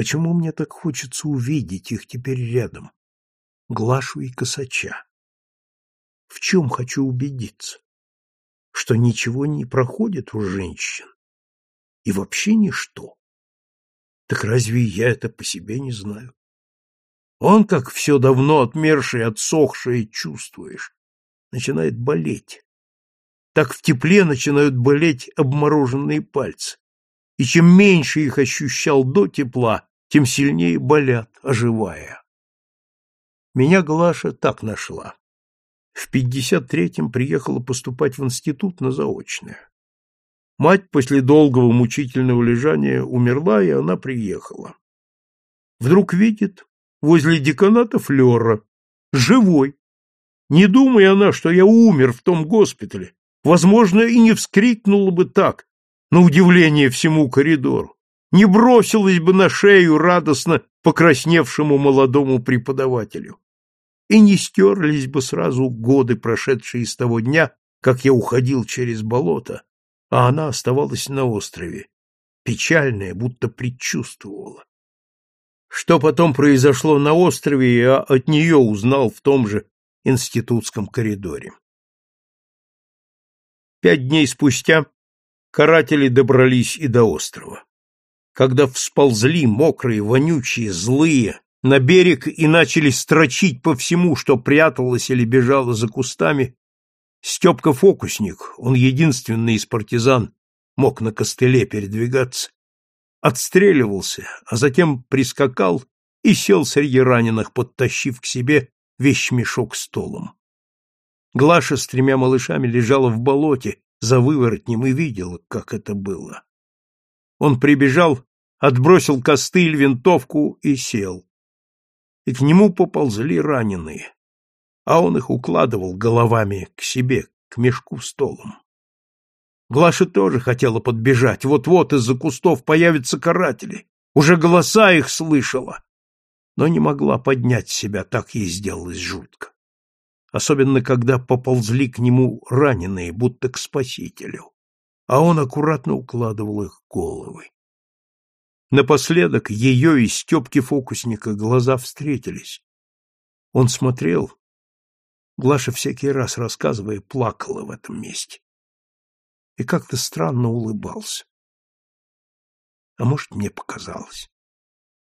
Почему мне так хочется увидеть их теперь рядом? Глашу и Косача. В чем хочу убедиться? Что ничего не проходит у женщин. И вообще ничто. Так разве я это по себе не знаю? Он, как все давно отмершее, отсохшее, чувствуешь, начинает болеть. Так в тепле начинают болеть обмороженные пальцы. И чем меньше их ощущал до тепла, тем сильнее болят, оживая. Меня Глаша так нашла. В 53-м приехала поступать в институт на заочное. Мать после долгого мучительного лежания умерла, и она приехала. Вдруг видит возле деканата Флера, живой. Не думая она, что я умер в том госпитале, возможно, и не вскрикнула бы так, на удивление всему коридору не бросилась бы на шею радостно покрасневшему молодому преподавателю. И не стерлись бы сразу годы, прошедшие с того дня, как я уходил через болото, а она оставалась на острове, печальная, будто предчувствовала. Что потом произошло на острове, я от нее узнал в том же институтском коридоре. Пять дней спустя каратели добрались и до острова когда всползли мокрые, вонючие, злые, на берег и начали строчить по всему, что пряталось или бежало за кустами, Степка фокусник, он единственный из партизан, мог на костыле передвигаться, отстреливался, а затем прискакал и сел среди раненых, подтащив к себе вещмешок столом. Глаша с тремя малышами лежала в болоте за выворотнем и видела, как это было. Он прибежал, отбросил костыль, винтовку и сел. И к нему поползли раненые, а он их укладывал головами к себе, к мешку столом. Глаша тоже хотела подбежать, вот-вот из-за кустов появятся каратели, уже голоса их слышала, но не могла поднять себя, так ей сделалось жутко. Особенно, когда поползли к нему раненые, будто к спасителю а он аккуратно укладывал их головы. Напоследок ее и Степки фокусника глаза встретились. Он смотрел. Глаша всякий раз, рассказывая, плакала в этом месте. И как-то странно улыбался. А может, мне показалось.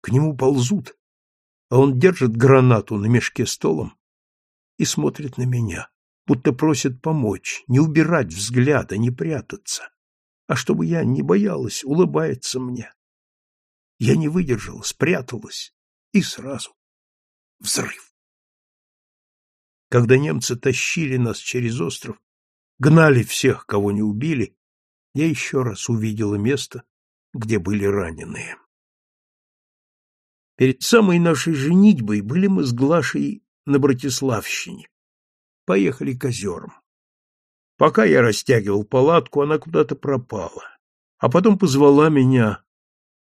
К нему ползут, а он держит гранату на мешке столом и смотрит на меня будто просит помочь, не убирать взгляда, не прятаться. А чтобы я не боялась, улыбается мне. Я не выдержала, спряталась, и сразу взрыв. Когда немцы тащили нас через остров, гнали всех, кого не убили, я еще раз увидела место, где были раненые. Перед самой нашей женитьбой были мы с Глашей на Братиславщине поехали к озерам. Пока я растягивал палатку, она куда-то пропала, а потом позвала меня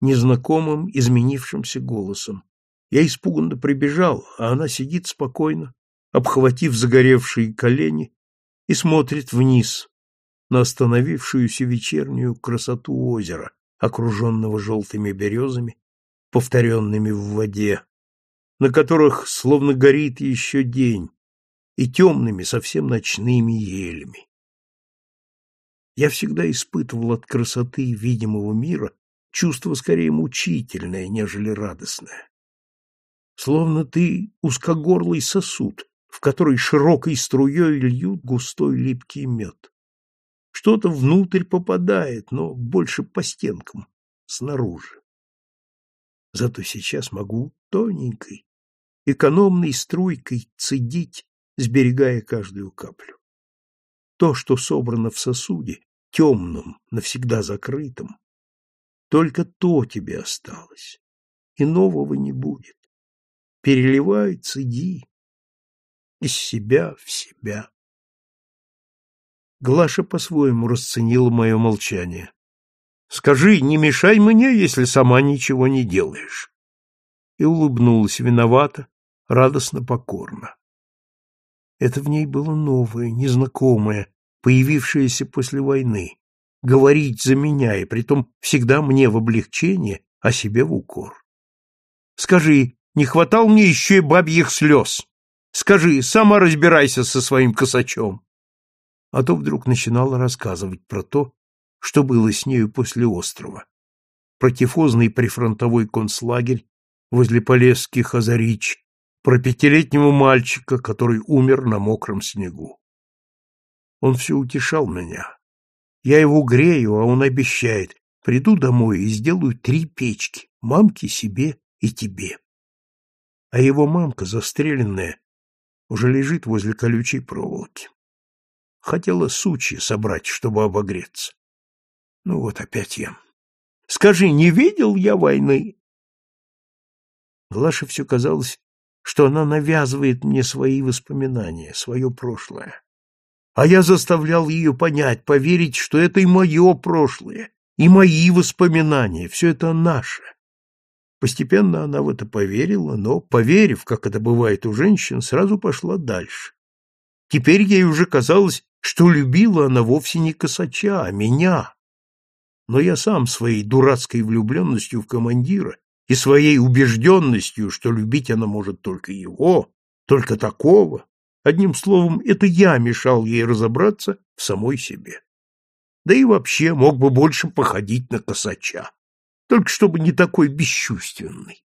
незнакомым, изменившимся голосом. Я испуганно прибежал, а она сидит спокойно, обхватив загоревшие колени, и смотрит вниз на остановившуюся вечернюю красоту озера, окруженного желтыми березами, повторенными в воде, на которых словно горит еще день, и темными, совсем ночными елями. Я всегда испытывал от красоты видимого мира чувство скорее мучительное, нежели радостное. Словно ты узкогорлый сосуд, в который широкой струей льют густой липкий мед. Что-то внутрь попадает, но больше по стенкам, снаружи. Зато сейчас могу тоненькой, экономной струйкой цедить сберегая каждую каплю. То, что собрано в сосуде, темном, навсегда закрытом, только то тебе осталось, и нового не будет. Переливай, цеди, из себя в себя. Глаша по-своему расценила мое молчание. «Скажи, не мешай мне, если сама ничего не делаешь». И улыбнулась виновато, радостно покорно. Это в ней было новое, незнакомое, появившееся после войны. Говорить за меня, и притом всегда мне в облегчение, а себе в укор. Скажи, не хватал мне еще и бабьих слез? Скажи, сама разбирайся со своим косачом. А то вдруг начинала рассказывать про то, что было с нею после острова. Про тифозный прифронтовой концлагерь возле Полесских озарич, про пятилетнего мальчика, который умер на мокром снегу. Он все утешал меня. Я его грею, а он обещает, приду домой и сделаю три печки, мамке, себе и тебе. А его мамка, застреленная, уже лежит возле колючей проволоки. Хотела сучья собрать, чтобы обогреться. Ну вот опять я. Скажи, не видел я войны? Глаше все казалось, что она навязывает мне свои воспоминания, свое прошлое. А я заставлял ее понять, поверить, что это и мое прошлое, и мои воспоминания, все это наше. Постепенно она в это поверила, но, поверив, как это бывает у женщин, сразу пошла дальше. Теперь ей уже казалось, что любила она вовсе не косача, а меня. Но я сам своей дурацкой влюбленностью в командира и своей убежденностью, что любить она может только его, только такого, одним словом, это я мешал ей разобраться в самой себе. Да и вообще мог бы больше походить на косача только чтобы не такой бесчувственный.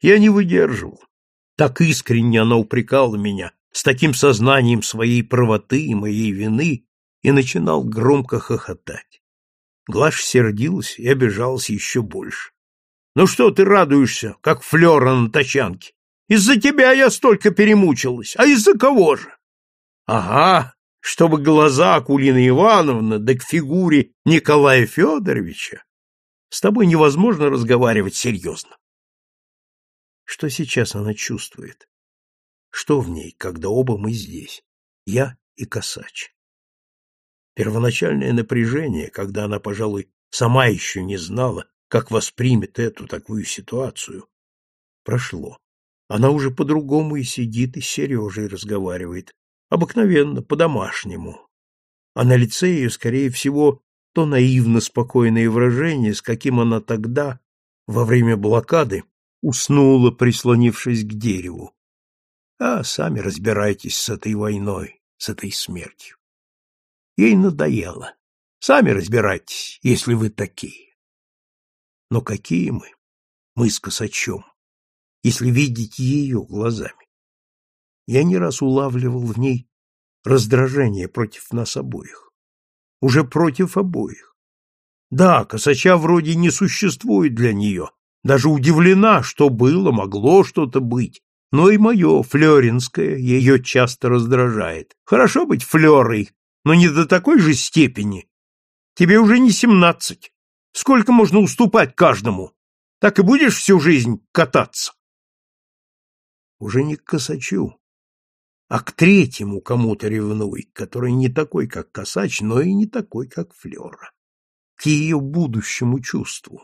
Я не выдерживал. Так искренне она упрекала меня, с таким сознанием своей правоты и моей вины, и начинал громко хохотать. Глаш сердилась и обижалась еще больше. «Ну что ты радуешься, как флера на тачанке? Из-за тебя я столько перемучилась, а из-за кого же?» «Ага, чтобы глаза Акулины Ивановны да к фигуре Николая Федоровича с тобой невозможно разговаривать серьезно. Что сейчас она чувствует? Что в ней, когда оба мы здесь, я и Косач? Первоначальное напряжение, когда она, пожалуй, сама еще не знала, как воспримет эту такую ситуацию, прошло. Она уже по-другому и сидит, и с Сережей разговаривает. Обыкновенно, по-домашнему. А на лице ее, скорее всего, то наивно спокойное выражение, с каким она тогда, во время блокады, уснула, прислонившись к дереву. А сами разбирайтесь с этой войной, с этой смертью. Ей надоело. Сами разбирайтесь, если вы такие. Но какие мы? Мы с косачом, если видеть ее глазами. Я не раз улавливал в ней раздражение против нас обоих уже против обоих. Да, косача вроде не существует для нее, даже удивлена, что было, могло что-то быть, но и мое, флеринское, ее часто раздражает. Хорошо быть флерой, но не до такой же степени. Тебе уже не семнадцать. Сколько можно уступать каждому? Так и будешь всю жизнь кататься? Уже не к косачу, а к третьему кому-то ревнуй, который не такой, как Косач, но и не такой, как Флера, к ее будущему чувству.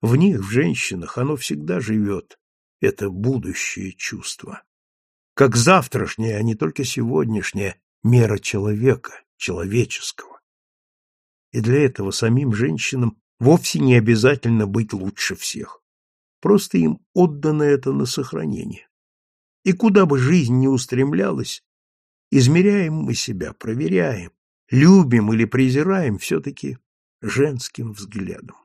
В них, в женщинах, оно всегда живет, это будущее чувство. Как завтрашнее, а не только сегодняшнее, мера человека, человеческого. И для этого самим женщинам вовсе не обязательно быть лучше всех. Просто им отдано это на сохранение. И куда бы жизнь ни устремлялась, измеряем мы себя, проверяем, любим или презираем все-таки женским взглядом.